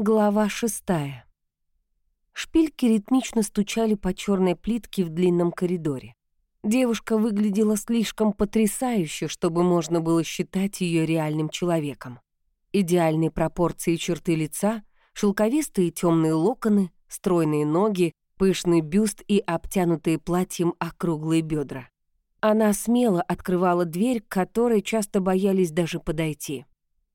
Глава шестая. Шпильки ритмично стучали по черной плитке в длинном коридоре. Девушка выглядела слишком потрясающе, чтобы можно было считать ее реальным человеком. Идеальные пропорции черты лица, шелковистые темные локоны, стройные ноги, пышный бюст и обтянутые платьем округлые бедра. Она смело открывала дверь, к которой часто боялись даже подойти.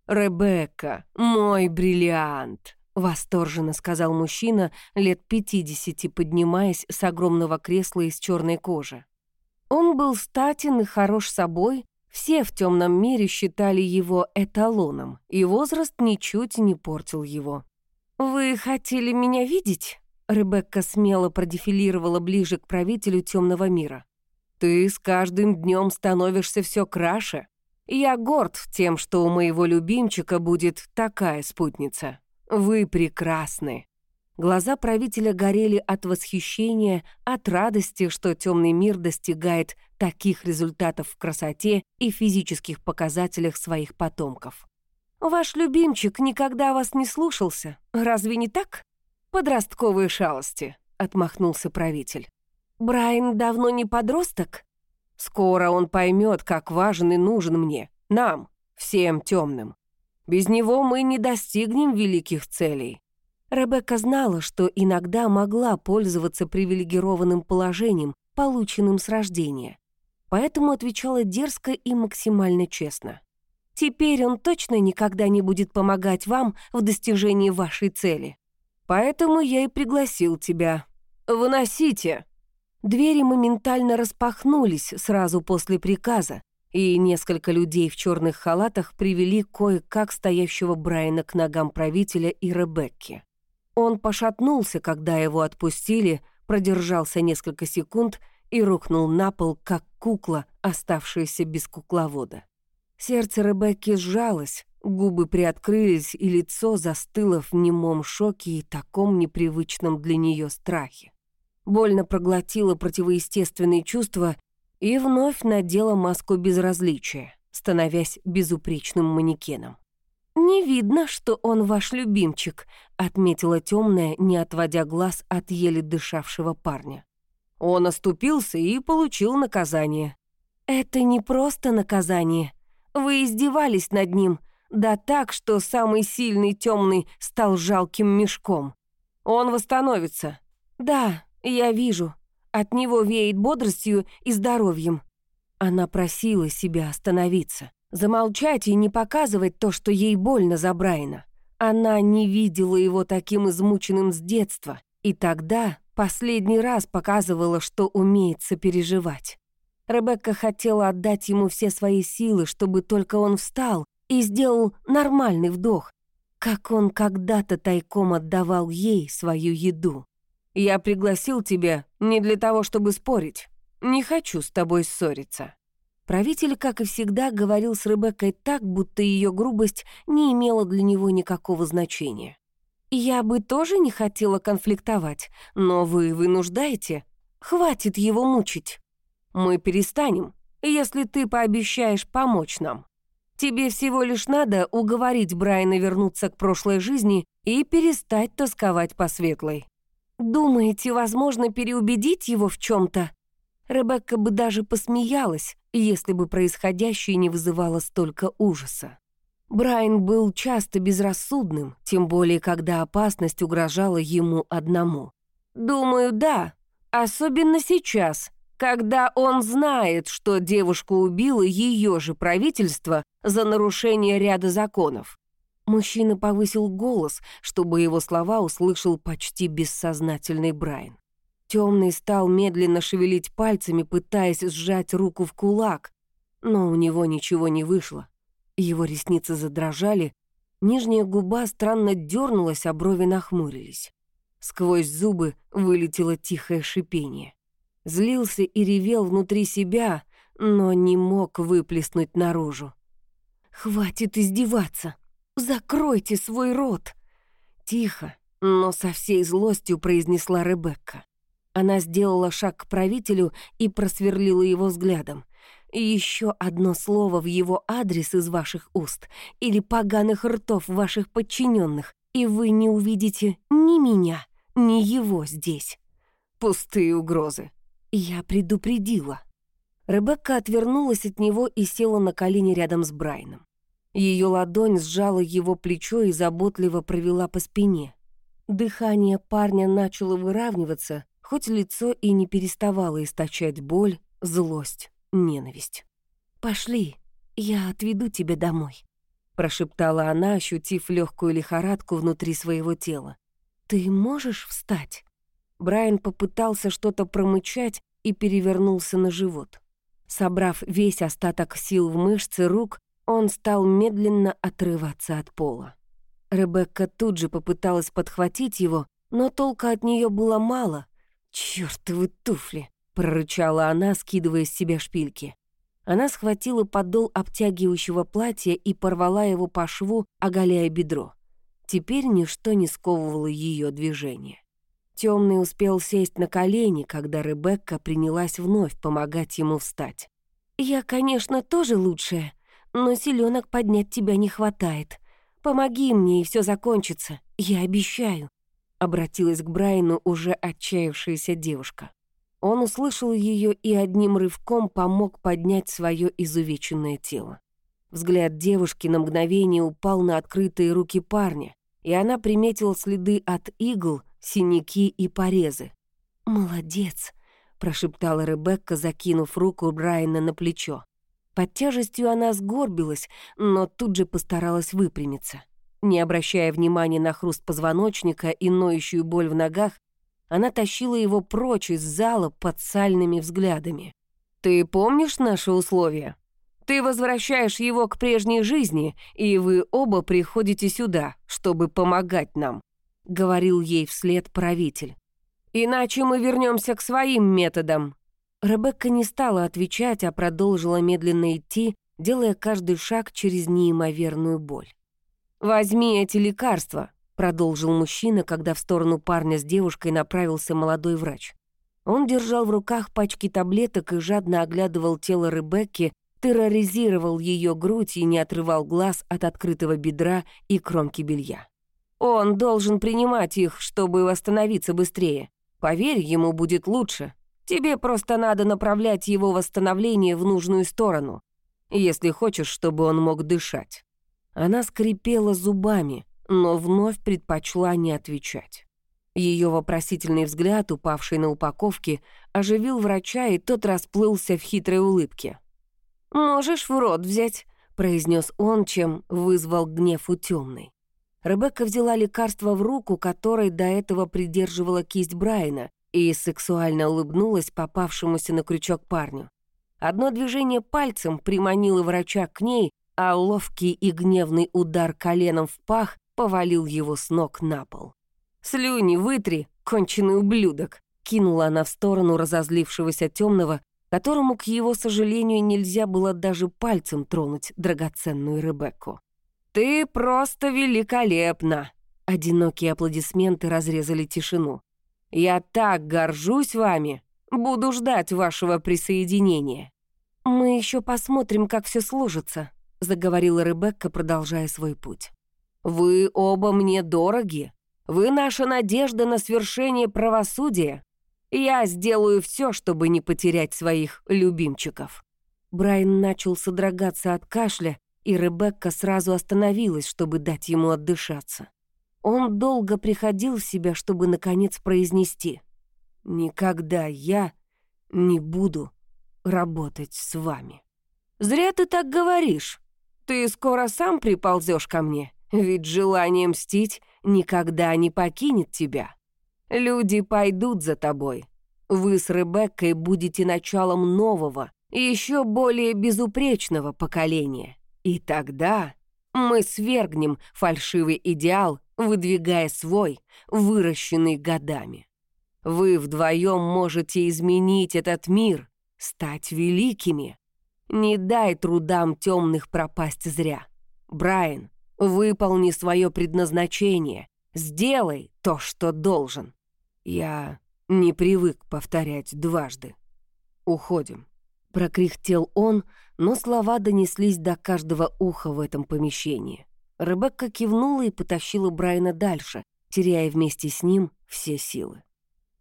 «Ребекка, мой бриллиант!» — восторженно сказал мужчина лет пятидесяти, поднимаясь с огромного кресла из черной кожи. Он был статен и хорош собой, все в темном мире считали его эталоном, и возраст ничуть не портил его. «Вы хотели меня видеть?» Ребекка смело продефилировала ближе к правителю темного мира. «Ты с каждым днем становишься все краше. Я горд тем, что у моего любимчика будет такая спутница. Вы прекрасны». Глаза правителя горели от восхищения, от радости, что темный мир достигает таких результатов в красоте и физических показателях своих потомков. «Ваш любимчик никогда вас не слушался, разве не так?» «Подростковые шалости», — отмахнулся правитель. «Брайан давно не подросток?» Скоро он поймет, как важен и нужен мне, нам, всем темным. Без него мы не достигнем великих целей. Ребекка знала, что иногда могла пользоваться привилегированным положением, полученным с рождения. Поэтому отвечала дерзко и максимально честно. «Теперь он точно никогда не будет помогать вам в достижении вашей цели. Поэтому я и пригласил тебя. Выносите!» Двери моментально распахнулись сразу после приказа, и несколько людей в черных халатах привели кое-как стоящего Брайана к ногам правителя и Ребекки. Он пошатнулся, когда его отпустили, продержался несколько секунд и рухнул на пол, как кукла, оставшаяся без кукловода. Сердце Ребекки сжалось, губы приоткрылись, и лицо застыло в немом шоке и таком непривычном для нее страхе больно проглотила противоестественные чувства и вновь надела маску безразличия, становясь безупречным манекеном. «Не видно, что он ваш любимчик», — отметила темная, не отводя глаз от еле дышавшего парня. Он оступился и получил наказание. «Это не просто наказание. Вы издевались над ним, да так, что самый сильный темный стал жалким мешком. Он восстановится. Да, «Я вижу. От него веет бодростью и здоровьем». Она просила себя остановиться, замолчать и не показывать то, что ей больно за Брайна. Она не видела его таким измученным с детства, и тогда последний раз показывала, что умеет сопереживать. Ребекка хотела отдать ему все свои силы, чтобы только он встал и сделал нормальный вдох, как он когда-то тайком отдавал ей свою еду. Я пригласил тебя не для того, чтобы спорить. Не хочу с тобой ссориться». Правитель, как и всегда, говорил с Ребеккой так, будто ее грубость не имела для него никакого значения. «Я бы тоже не хотела конфликтовать, но вы вынуждаете. Хватит его мучить. Мы перестанем, если ты пообещаешь помочь нам. Тебе всего лишь надо уговорить Брайана вернуться к прошлой жизни и перестать тосковать по светлой. Думаете, возможно переубедить его в чем то Ребекка бы даже посмеялась, если бы происходящее не вызывало столько ужаса. Брайан был часто безрассудным, тем более когда опасность угрожала ему одному. «Думаю, да, особенно сейчас, когда он знает, что девушку убило ее же правительство за нарушение ряда законов. Мужчина повысил голос, чтобы его слова услышал почти бессознательный Брайан. Темный стал медленно шевелить пальцами, пытаясь сжать руку в кулак, но у него ничего не вышло. Его ресницы задрожали, нижняя губа странно дернулась, а брови нахмурились. Сквозь зубы вылетело тихое шипение. Злился и ревел внутри себя, но не мог выплеснуть наружу. «Хватит издеваться!» «Закройте свой рот!» Тихо, но со всей злостью произнесла Ребекка. Она сделала шаг к правителю и просверлила его взглядом. «Еще одно слово в его адрес из ваших уст или поганых ртов ваших подчиненных, и вы не увидите ни меня, ни его здесь. Пустые угрозы. Я предупредила. Ребекка отвернулась от него и села на колени рядом с Брайном. Ее ладонь сжала его плечо и заботливо провела по спине. Дыхание парня начало выравниваться, хоть лицо и не переставало источать боль, злость, ненависть. «Пошли, я отведу тебя домой», — прошептала она, ощутив легкую лихорадку внутри своего тела. «Ты можешь встать?» Брайан попытался что-то промычать и перевернулся на живот. Собрав весь остаток сил в мышцы рук, он стал медленно отрываться от пола. Ребекка тут же попыталась подхватить его, но толка от нее было мало. «Чёртовы туфли!» — прорычала она, скидывая с себя шпильки. Она схватила подол обтягивающего платья и порвала его по шву, оголяя бедро. Теперь ничто не сковывало ее движение. Темный успел сесть на колени, когда Ребекка принялась вновь помогать ему встать. «Я, конечно, тоже лучшая, но селенок поднять тебя не хватает. Помоги мне, и все закончится, я обещаю», — обратилась к Брайану уже отчаявшаяся девушка. Он услышал ее и одним рывком помог поднять свое изувеченное тело. Взгляд девушки на мгновение упал на открытые руки парня, и она приметила следы от игл, синяки и порезы. «Молодец», — прошептала Ребекка, закинув руку Брайана на плечо. Под тяжестью она сгорбилась, но тут же постаралась выпрямиться. Не обращая внимания на хруст позвоночника и ноющую боль в ногах, она тащила его прочь из зала под сальными взглядами. «Ты помнишь наши условия? Ты возвращаешь его к прежней жизни, и вы оба приходите сюда, чтобы помогать нам», — говорил ей вслед правитель. «Иначе мы вернемся к своим методам». Ребекка не стала отвечать, а продолжила медленно идти, делая каждый шаг через неимоверную боль. «Возьми эти лекарства. Продолжил мужчина, когда в сторону парня с девушкой направился молодой врач. Он держал в руках пачки таблеток и жадно оглядывал тело Ребекки, терроризировал ее грудь и не отрывал глаз от открытого бедра и кромки белья. «Он должен принимать их, чтобы восстановиться быстрее. Поверь, ему будет лучше. Тебе просто надо направлять его восстановление в нужную сторону, если хочешь, чтобы он мог дышать». Она скрипела зубами, но вновь предпочла не отвечать. Ее вопросительный взгляд, упавший на упаковке, оживил врача, и тот расплылся в хитрой улыбке. «Можешь в рот взять», — произнес он, чем вызвал гнев у темной. Ребекка взяла лекарство в руку, которой до этого придерживала кисть Брайана, и сексуально улыбнулась попавшемуся на крючок парню. Одно движение пальцем приманило врача к ней, а ловкий и гневный удар коленом в пах повалил его с ног на пол. «Слюни вытри, конченый ублюдок!» кинула она в сторону разозлившегося темного, которому, к его сожалению, нельзя было даже пальцем тронуть драгоценную Ребекку. «Ты просто великолепна!» Одинокие аплодисменты разрезали тишину. «Я так горжусь вами! Буду ждать вашего присоединения!» «Мы еще посмотрим, как все сложится», — заговорила Ребекка, продолжая свой путь. Вы оба мне дороги. Вы наша надежда на свершение правосудия. Я сделаю все, чтобы не потерять своих любимчиков». Брайан начал содрогаться от кашля, и Ребекка сразу остановилась, чтобы дать ему отдышаться. Он долго приходил в себя, чтобы, наконец, произнести «Никогда я не буду работать с вами». «Зря ты так говоришь. Ты скоро сам приползешь ко мне ведь желание мстить никогда не покинет тебя. Люди пойдут за тобой. Вы с Ребеккой будете началом нового, еще более безупречного поколения. И тогда мы свергнем фальшивый идеал, выдвигая свой, выращенный годами. Вы вдвоем можете изменить этот мир, стать великими. Не дай трудам темных пропасть зря. Брайан, Выполни свое предназначение. Сделай то, что должен. Я не привык повторять дважды. Уходим. Прокряхтел он, но слова донеслись до каждого уха в этом помещении. Ребекка кивнула и потащила Брайана дальше, теряя вместе с ним все силы.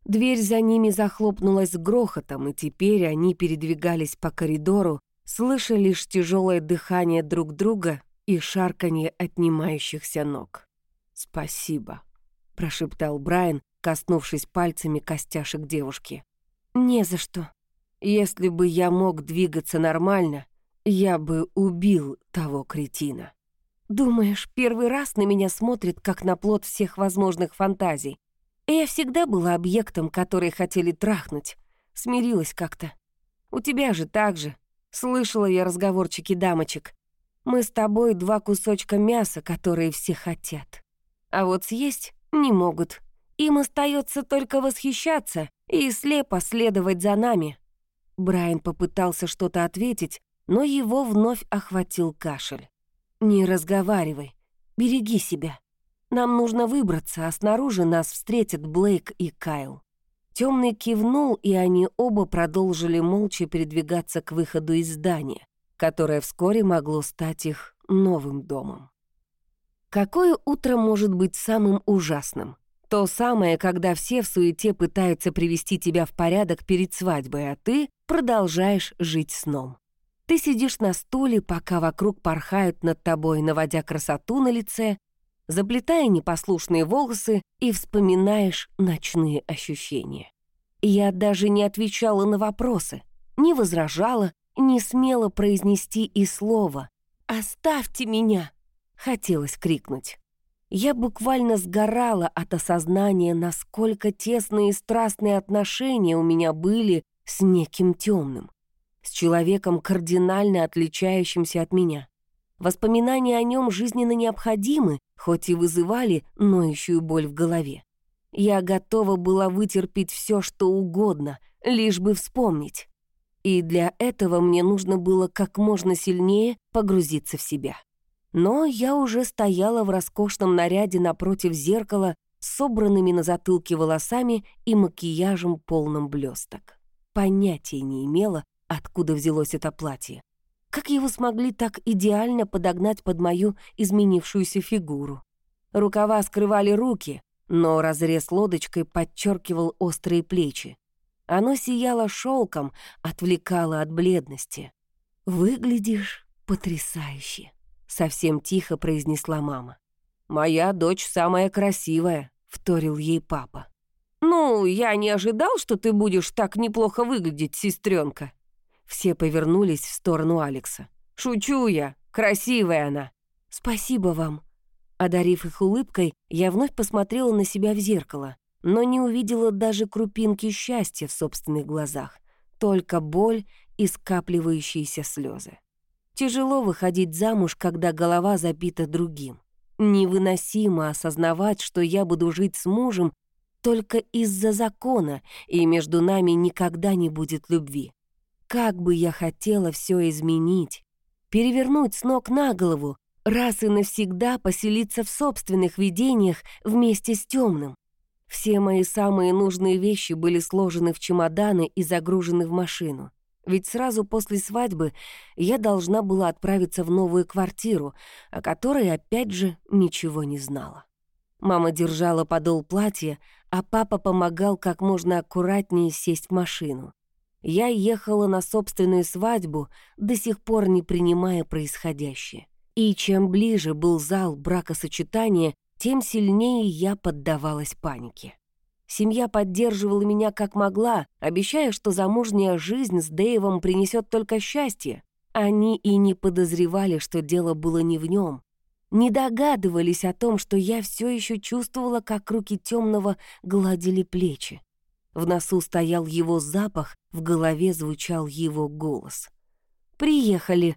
Дверь за ними захлопнулась грохотом, и теперь они передвигались по коридору, слыша лишь тяжелое дыхание друг друга и шарканье отнимающихся ног. «Спасибо», — прошептал Брайан, коснувшись пальцами костяшек девушки. «Не за что. Если бы я мог двигаться нормально, я бы убил того кретина». «Думаешь, первый раз на меня смотрит, как на плод всех возможных фантазий? Я всегда была объектом, который хотели трахнуть. Смирилась как-то. У тебя же так же. Слышала я разговорчики дамочек. Мы с тобой два кусочка мяса, которые все хотят. А вот съесть не могут. Им остается только восхищаться и слепо следовать за нами». Брайан попытался что-то ответить, но его вновь охватил кашель. «Не разговаривай. Береги себя. Нам нужно выбраться, а снаружи нас встретят Блейк и Кайл». Темный кивнул, и они оба продолжили молча передвигаться к выходу из здания, которое вскоре могло стать их новым домом. Какое утро может быть самым ужасным? То самое, когда все в суете пытаются привести тебя в порядок перед свадьбой, а ты продолжаешь жить сном. Ты сидишь на стуле, пока вокруг порхают над тобой, наводя красоту на лице, заплетая непослушные волосы и вспоминаешь ночные ощущения. Я даже не отвечала на вопросы, не возражала, не смела произнести и слова. «Оставьте меня!» — хотелось крикнуть. Я буквально сгорала от осознания, насколько тесные и страстные отношения у меня были с неким темным, с человеком, кардинально отличающимся от меня. Воспоминания о нем жизненно необходимы, хоть и вызывали ноющую боль в голове. Я готова была вытерпеть все, что угодно, лишь бы вспомнить. И для этого мне нужно было как можно сильнее погрузиться в себя. Но я уже стояла в роскошном наряде напротив зеркала с собранными на затылке волосами и макияжем полным блесток. Понятия не имела, откуда взялось это платье. Как его смогли так идеально подогнать под мою изменившуюся фигуру? Рукава скрывали руки, но разрез лодочкой подчеркивал острые плечи. Оно сияло шелком, отвлекало от бледности. «Выглядишь потрясающе», — совсем тихо произнесла мама. «Моя дочь самая красивая», — вторил ей папа. «Ну, я не ожидал, что ты будешь так неплохо выглядеть, сестренка. Все повернулись в сторону Алекса. «Шучу я! Красивая она!» «Спасибо вам!» Одарив их улыбкой, я вновь посмотрела на себя в зеркало, но не увидела даже крупинки счастья в собственных глазах, только боль и скапливающиеся слезы. Тяжело выходить замуж, когда голова забита другим. Невыносимо осознавать, что я буду жить с мужем только из-за закона, и между нами никогда не будет любви. Как бы я хотела все изменить, перевернуть с ног на голову, раз и навсегда поселиться в собственных видениях вместе с темным. Все мои самые нужные вещи были сложены в чемоданы и загружены в машину. Ведь сразу после свадьбы я должна была отправиться в новую квартиру, о которой опять же ничего не знала. Мама держала подол платья, а папа помогал как можно аккуратнее сесть в машину. Я ехала на собственную свадьбу, до сих пор не принимая происходящее. И чем ближе был зал бракосочетания, тем сильнее я поддавалась панике. Семья поддерживала меня как могла, обещая, что замужняя жизнь с Дэйвом принесет только счастье. Они и не подозревали, что дело было не в нем. Не догадывались о том, что я все еще чувствовала, как руки темного гладили плечи. В носу стоял его запах, в голове звучал его голос. «Приехали!»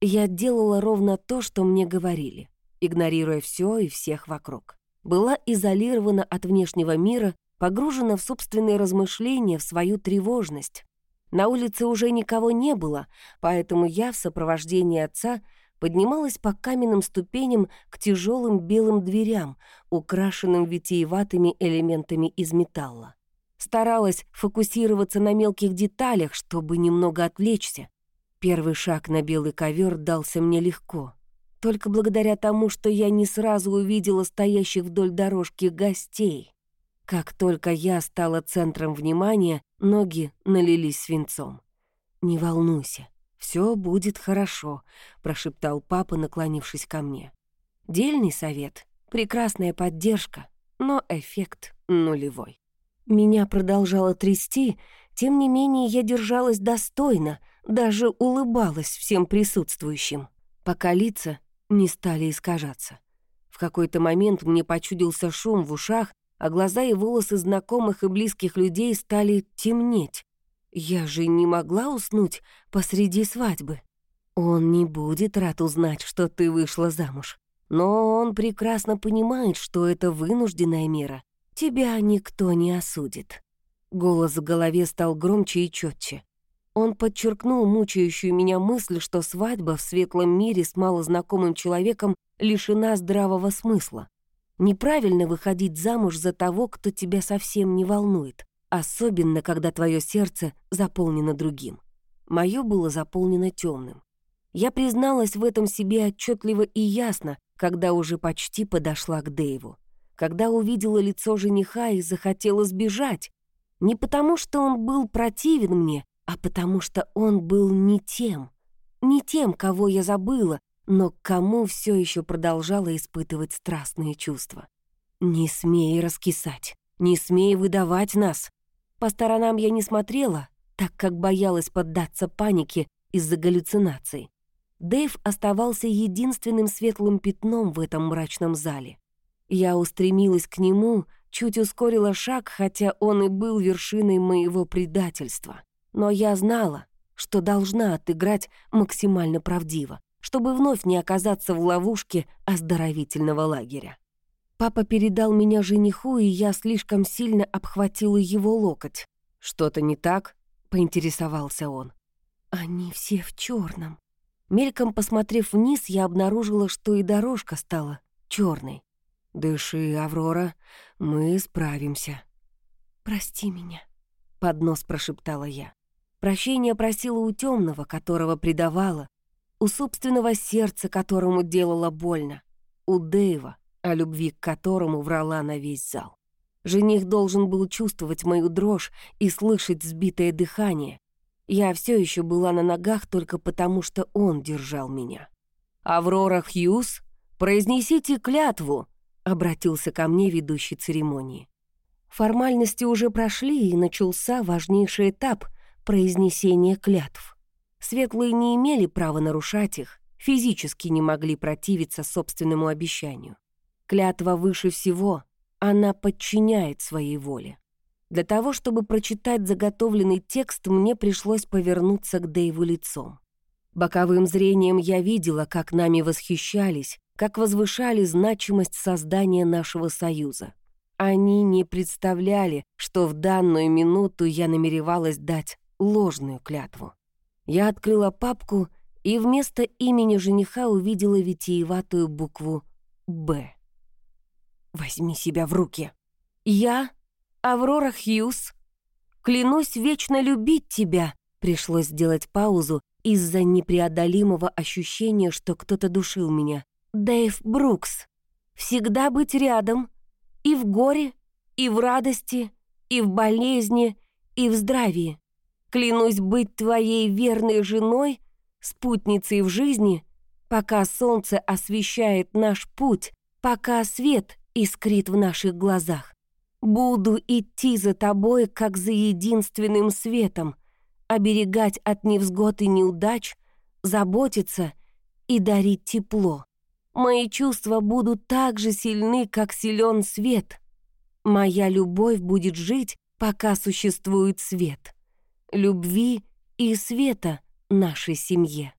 Я делала ровно то, что мне говорили, игнорируя все и всех вокруг. Была изолирована от внешнего мира, погружена в собственные размышления, в свою тревожность. На улице уже никого не было, поэтому я в сопровождении отца поднималась по каменным ступеням к тяжелым белым дверям, украшенным витиеватыми элементами из металла. Старалась фокусироваться на мелких деталях, чтобы немного отвлечься. Первый шаг на белый ковер дался мне легко. только благодаря тому, что я не сразу увидела стоящих вдоль дорожки гостей. Как только я стала центром внимания, ноги налились свинцом. «Не волнуйся, все будет хорошо», — прошептал папа, наклонившись ко мне. «Дельный совет, прекрасная поддержка, но эффект нулевой». Меня продолжало трясти, тем не менее я держалась достойно, даже улыбалась всем присутствующим, пока лица не стали искажаться. В какой-то момент мне почудился шум в ушах, а глаза и волосы знакомых и близких людей стали темнеть. Я же не могла уснуть посреди свадьбы. Он не будет рад узнать, что ты вышла замуж. Но он прекрасно понимает, что это вынужденная мера. Тебя никто не осудит. Голос в голове стал громче и четче. Он подчеркнул мучающую меня мысль, что свадьба в светлом мире с малознакомым человеком лишена здравого смысла. Неправильно выходить замуж за того, кто тебя совсем не волнует, особенно когда твое сердце заполнено другим. Мое было заполнено темным. Я призналась в этом себе отчетливо и ясно, когда уже почти подошла к Дэйву. Когда увидела лицо жениха и захотела сбежать. Не потому, что он был противен мне, а потому что он был не тем. Не тем, кого я забыла, но к кому все еще продолжала испытывать страстные чувства. «Не смей раскисать, не смей выдавать нас!» По сторонам я не смотрела, так как боялась поддаться панике из-за галлюцинаций. Дэйв оставался единственным светлым пятном в этом мрачном зале. Я устремилась к нему, чуть ускорила шаг, хотя он и был вершиной моего предательства. Но я знала, что должна отыграть максимально правдиво чтобы вновь не оказаться в ловушке оздоровительного лагеря. Папа передал меня жениху, и я слишком сильно обхватила его локоть. «Что-то не так?» — поинтересовался он. «Они все в черном. Мельком посмотрев вниз, я обнаружила, что и дорожка стала черной. «Дыши, Аврора, мы справимся». «Прости меня», — под нос прошептала я. Прощение просила у темного, которого предавала, у собственного сердца, которому делала больно, у Дэйва, о любви к которому врала на весь зал. Жених должен был чувствовать мою дрожь и слышать сбитое дыхание. Я все еще была на ногах только потому, что он держал меня. «Аврора Хьюз, произнесите клятву!» — обратился ко мне ведущий церемонии. Формальности уже прошли, и начался важнейший этап — произнесения клятв. Светлые не имели права нарушать их, физически не могли противиться собственному обещанию. Клятва выше всего, она подчиняет своей воле. Для того, чтобы прочитать заготовленный текст, мне пришлось повернуться к Дэйву лицом. Боковым зрением я видела, как нами восхищались, как возвышали значимость создания нашего союза. Они не представляли, что в данную минуту я намеревалась дать ложную клятву. Я открыла папку и вместо имени жениха увидела витиеватую букву «Б». «Возьми себя в руки». «Я, Аврора Хьюз, клянусь вечно любить тебя», пришлось сделать паузу из-за непреодолимого ощущения, что кто-то душил меня. «Дэйв Брукс, всегда быть рядом, и в горе, и в радости, и в болезни, и в здравии. Клянусь быть твоей верной женой, спутницей в жизни, пока солнце освещает наш путь, пока свет искрит в наших глазах. Буду идти за тобой, как за единственным светом, оберегать от невзгод и неудач, заботиться и дарить тепло. Мои чувства будут так же сильны, как силен свет. Моя любовь будет жить, пока существует свет любви и света нашей семье.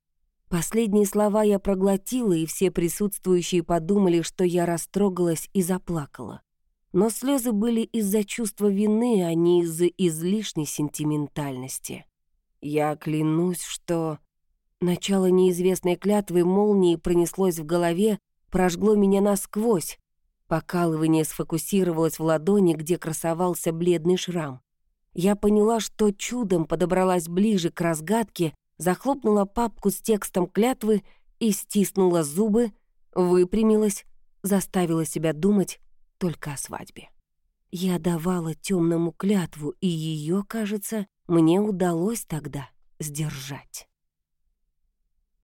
Последние слова я проглотила, и все присутствующие подумали, что я растрогалась и заплакала. Но слезы были из-за чувства вины, а не из-за излишней сентиментальности. Я клянусь, что... Начало неизвестной клятвы молнии пронеслось в голове, прожгло меня насквозь. Покалывание сфокусировалось в ладони, где красовался бледный шрам. Я поняла, что чудом подобралась ближе к разгадке, захлопнула папку с текстом клятвы и стиснула зубы, выпрямилась, заставила себя думать только о свадьбе. Я давала темному клятву, и ее, кажется, мне удалось тогда сдержать.